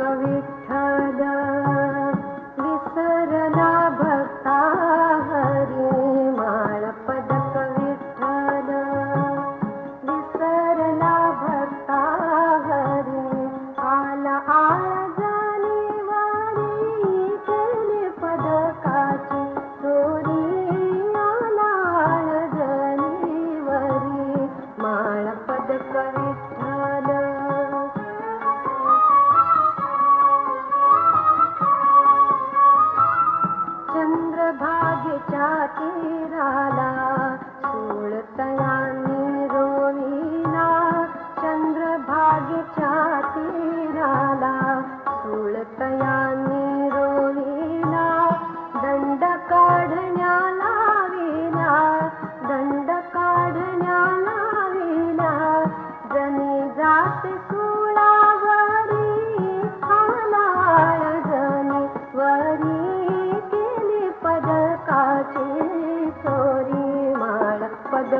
कविठा चंद्र चा तीराला सोळतयांनी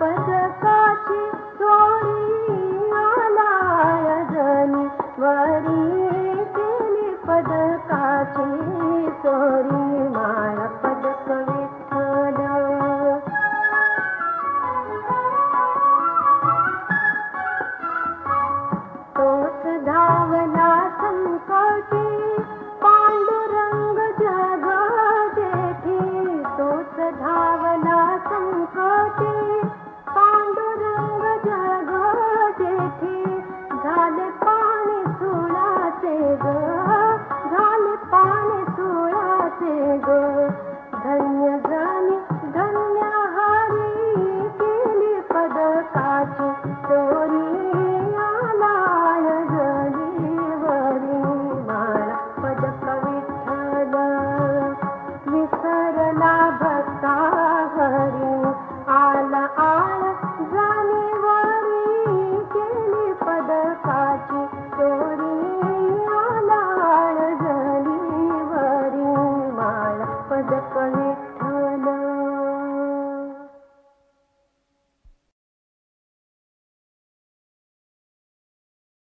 पदकाची तोरी आला जनी वरी.